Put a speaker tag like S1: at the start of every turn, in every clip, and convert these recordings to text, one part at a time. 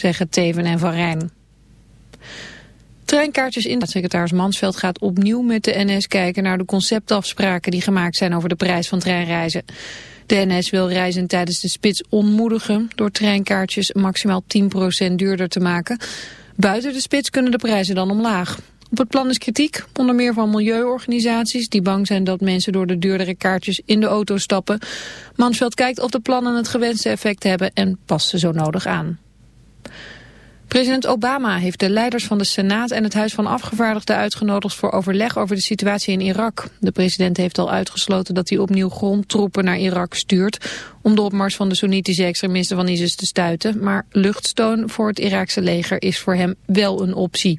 S1: zeggen Teven en Van Rijn. Treinkaartjes in. Secretaris Mansveld gaat opnieuw met de NS kijken naar de conceptafspraken die gemaakt zijn over de prijs van treinreizen. De NS wil reizen tijdens de spits ontmoedigen door treinkaartjes maximaal 10% duurder te maken. Buiten de spits kunnen de prijzen dan omlaag. Op het plan is kritiek, onder meer van milieuorganisaties... die bang zijn dat mensen door de duurdere kaartjes in de auto stappen. Mansveld kijkt of de plannen het gewenste effect hebben en past ze zo nodig aan. President Obama heeft de leiders van de Senaat en het Huis van Afgevaardigden uitgenodigd voor overleg over de situatie in Irak. De president heeft al uitgesloten dat hij opnieuw grondtroepen naar Irak stuurt om de opmars van de Soenitische extremisten van ISIS te stuiten. Maar luchtsteun voor het Iraakse leger is voor hem wel een optie.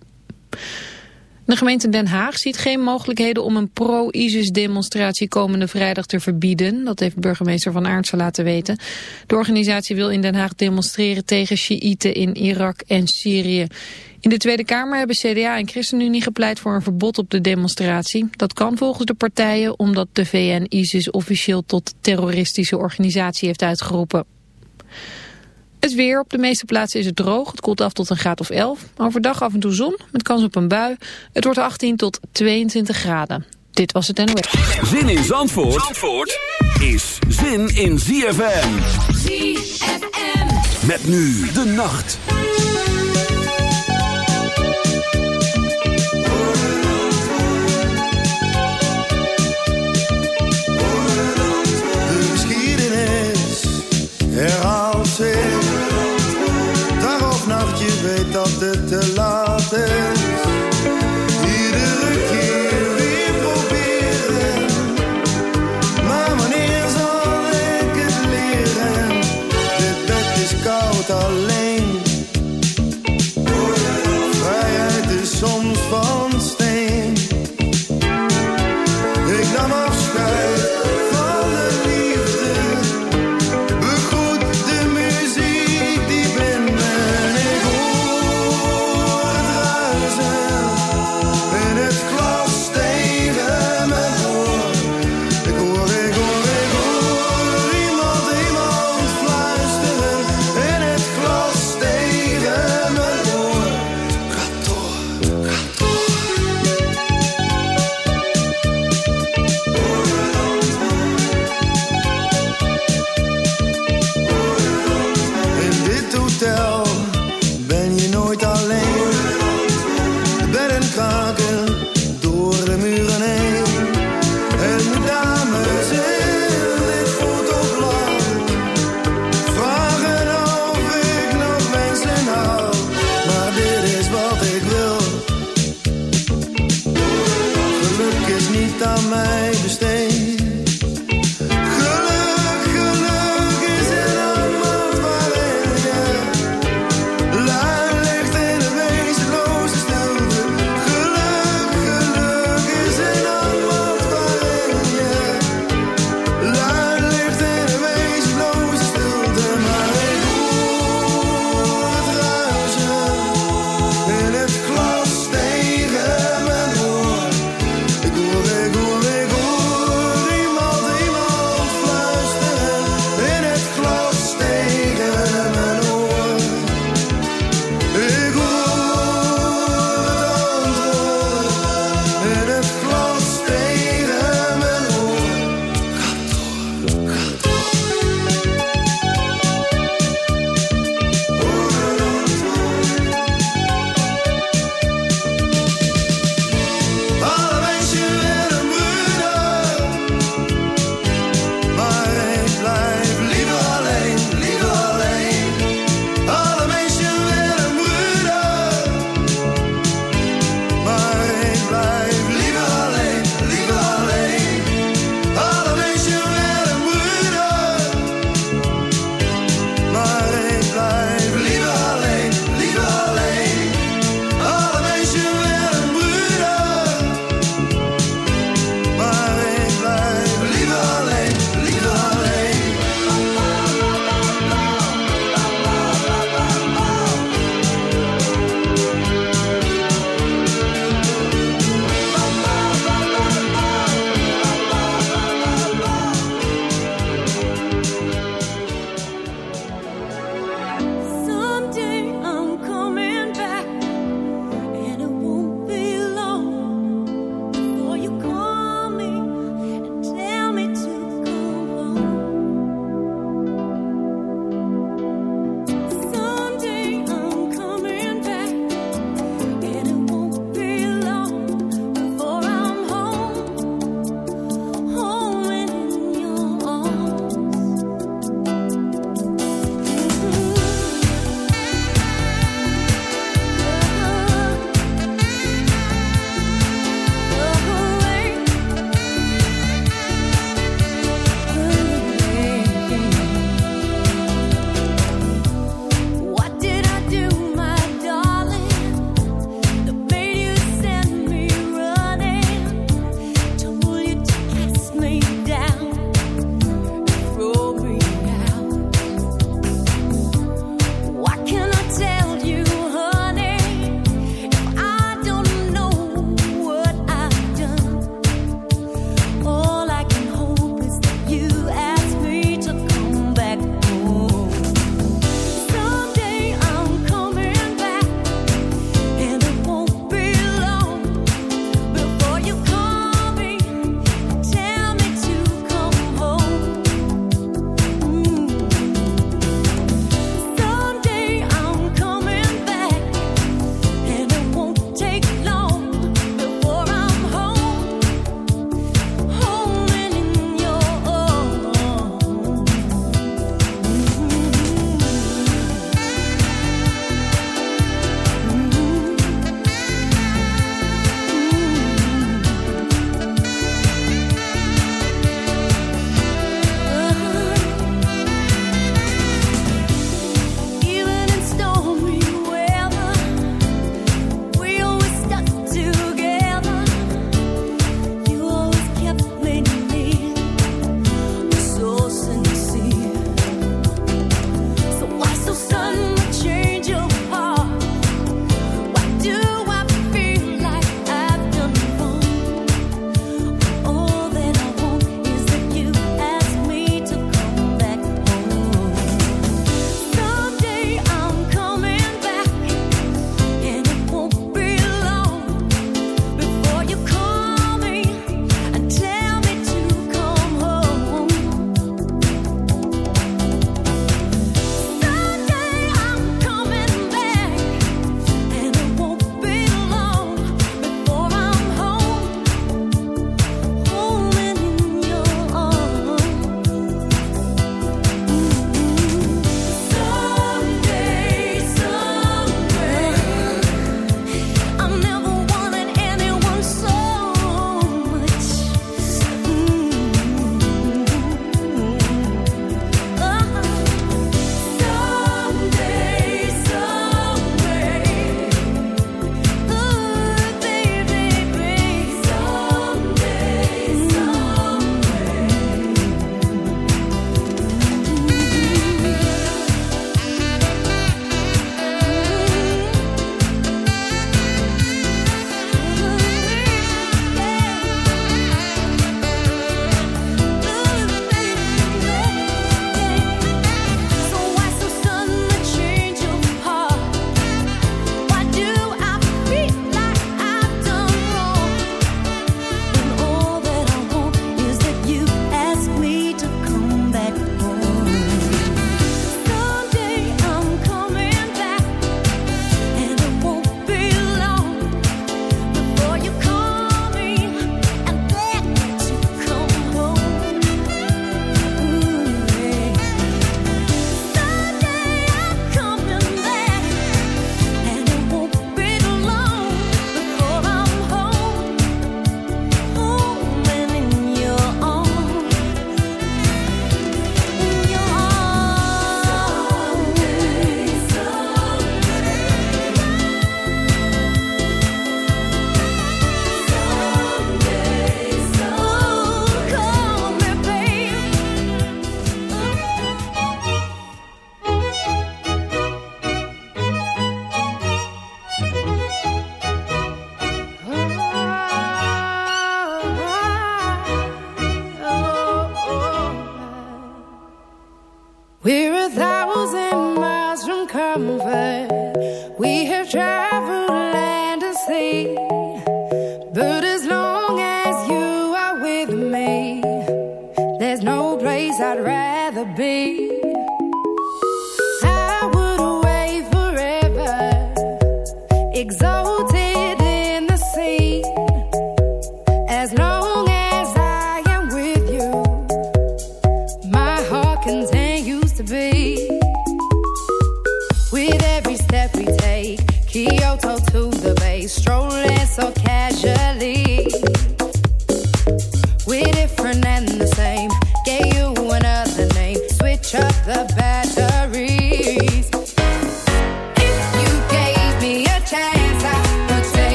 S1: De gemeente Den Haag ziet geen mogelijkheden om een pro-ISIS-demonstratie komende vrijdag te verbieden. Dat heeft burgemeester Van Aartsen laten weten. De organisatie wil in Den Haag demonstreren tegen Sjiïten in Irak en Syrië. In de Tweede Kamer hebben CDA en ChristenUnie gepleit voor een verbod op de demonstratie. Dat kan volgens de partijen omdat de VN ISIS officieel tot terroristische organisatie heeft uitgeroepen. Het weer op de meeste plaatsen is het droog. Het koelt af tot een graad of 11. Overdag af en toe zon met kans op een bui. Het wordt 18 tot 22 graden. Dit was het NOS.
S2: Zin in Zandvoort, Zandvoort is zin in ZFM. ZFM. Met nu de nacht.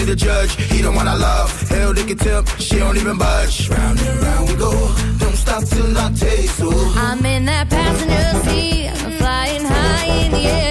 S3: see the judge, he don't want I love. Hell, they can tip, she don't even budge. Round and round we go, don't stop till I taste. Oh.
S4: I'm in that passenger seat, I'm flying high in the air.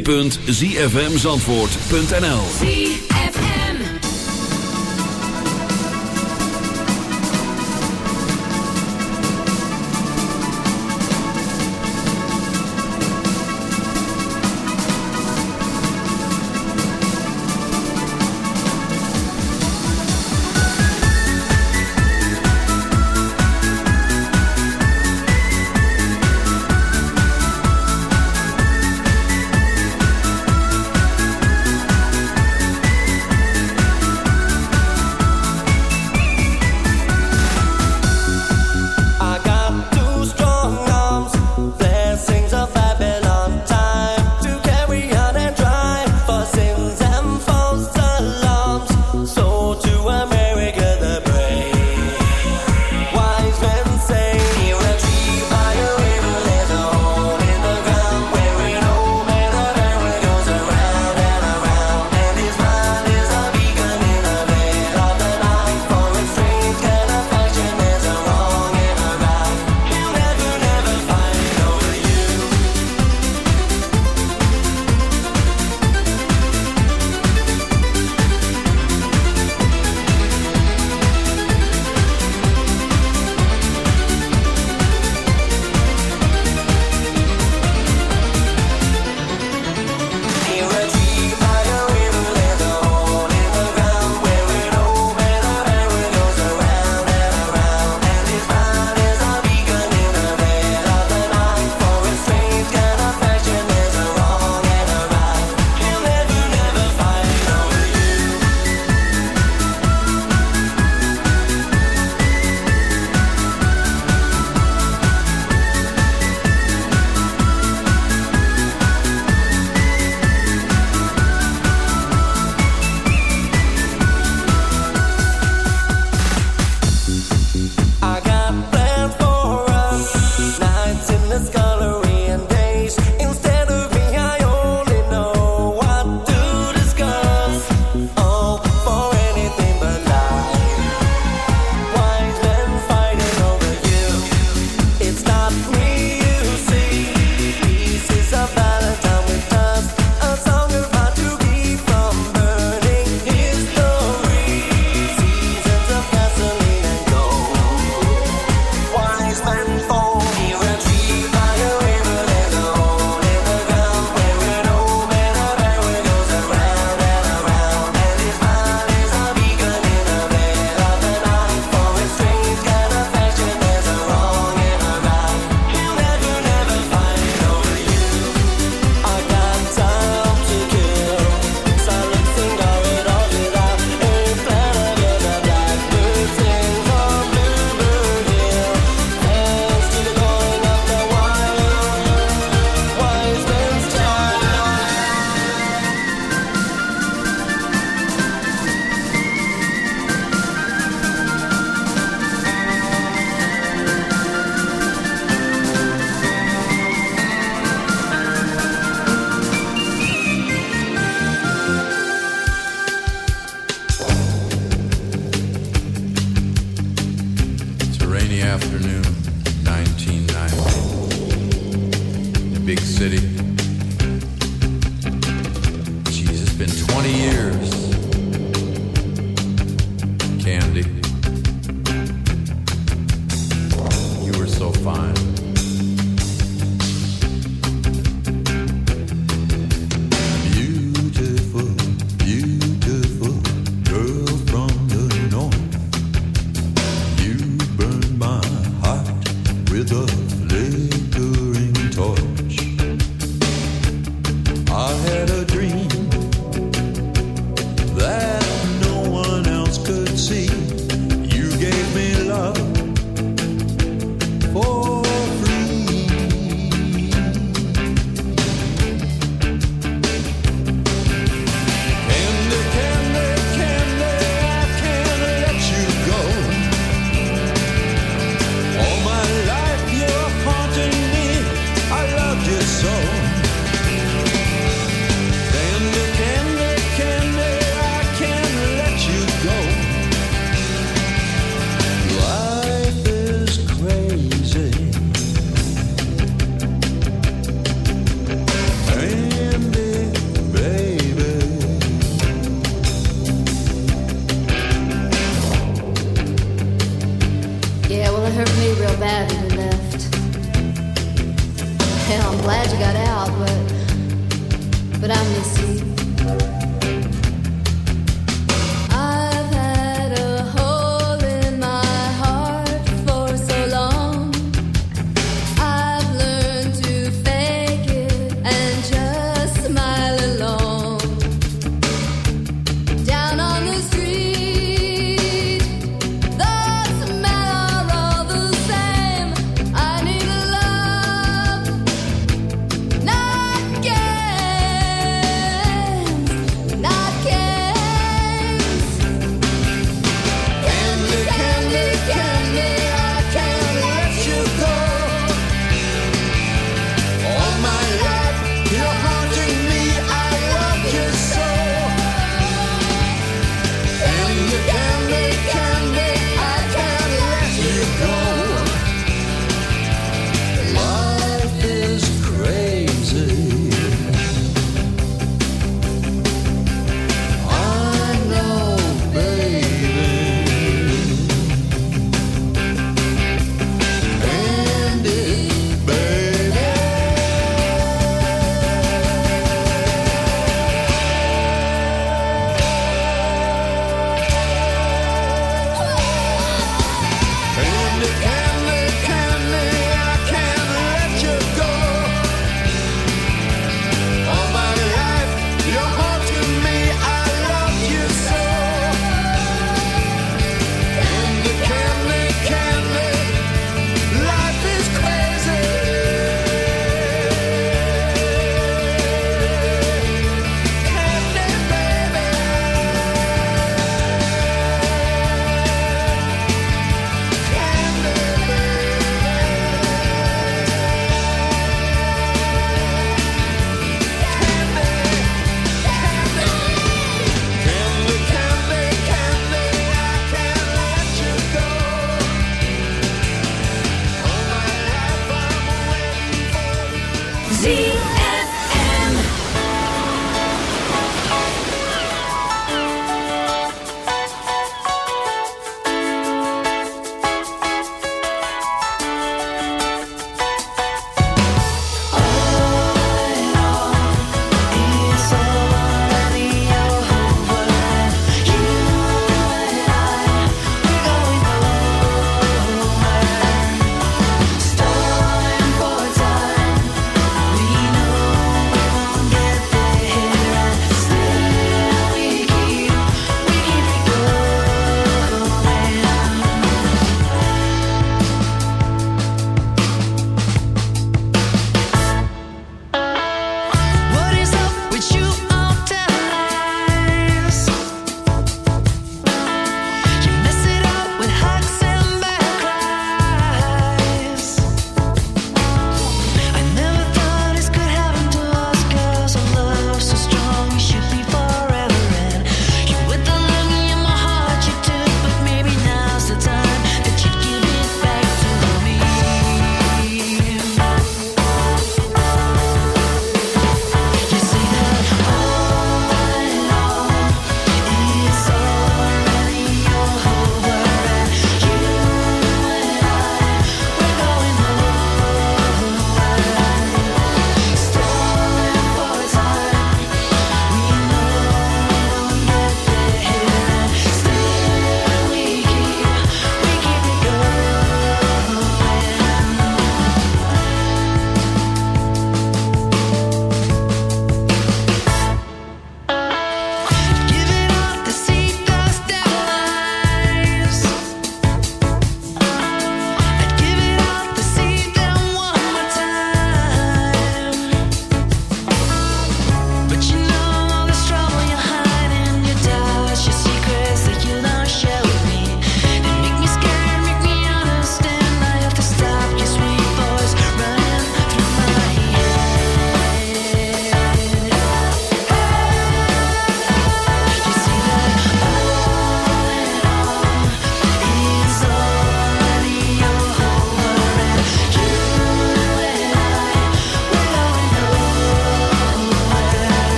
S5: www.zfmzandvoort.nl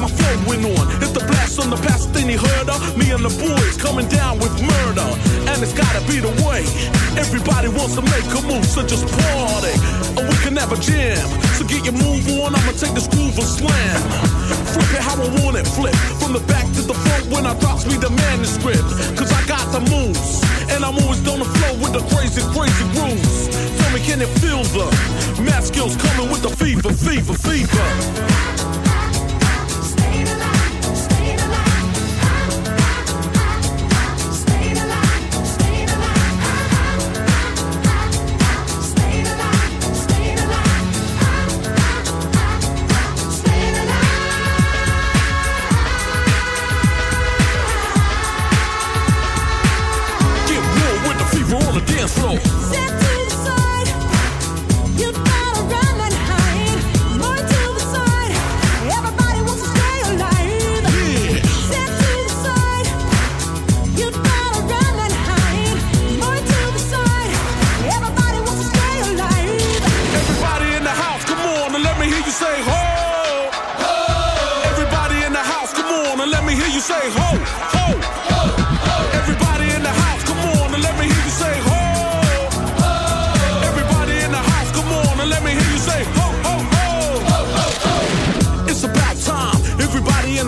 S6: my flow went on.
S5: Hit the blast on the past, then he heard her. Me and the boys coming down with murder. And it's gotta be the way. Everybody wants to make a move, so just party. and we can have a jam. So get your move on, I'ma take this groove and slam. Flip it how I want it, flip. From the back to the front when I drops me the manuscript. Cause I got the moves. And I'm always on the flow with the crazy, crazy grooves. Tell me, can it feel the math skills coming with the fever, fever, fever?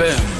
S7: 嗯。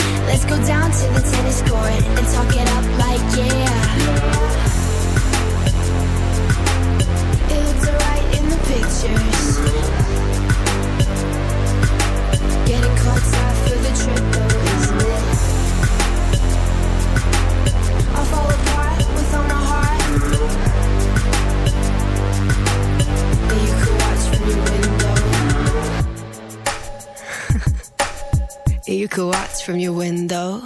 S7: Let's go down to the tennis court and talk it up like yeah. It looks alright in the pictures. Getting caught up for the trip. you could watch from your window.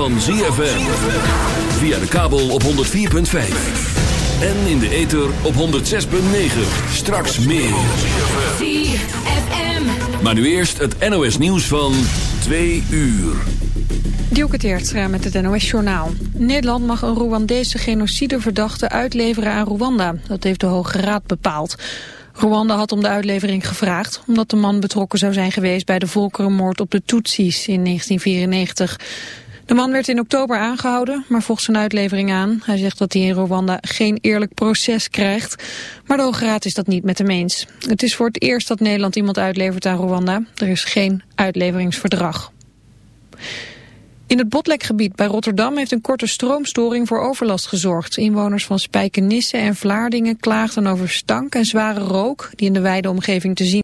S8: Van ZFM. Via de kabel op 104.5. En in de ether op 106.9. Straks meer.
S4: ZFM.
S8: Maar nu eerst het NOS nieuws van 2 uur.
S1: Dielke Teertstra met het NOS-journaal. Nederland mag een Rwandese genocideverdachte uitleveren aan Rwanda. Dat heeft de Hoge Raad bepaald. Rwanda had om de uitlevering gevraagd... omdat de man betrokken zou zijn geweest bij de volkerenmoord op de Tutsis in 1994. De man werd in oktober aangehouden, maar vocht zijn uitlevering aan. Hij zegt dat hij in Rwanda geen eerlijk proces krijgt. Maar de Hoge Raad is dat niet met hem eens. Het is voor het eerst dat Nederland iemand uitlevert aan Rwanda. Er is geen uitleveringsverdrag. In het Botlekgebied bij Rotterdam heeft een korte stroomstoring voor overlast gezorgd. Inwoners van Spijkenisse en Vlaardingen klaagden over stank en zware rook die in de wijde omgeving te zien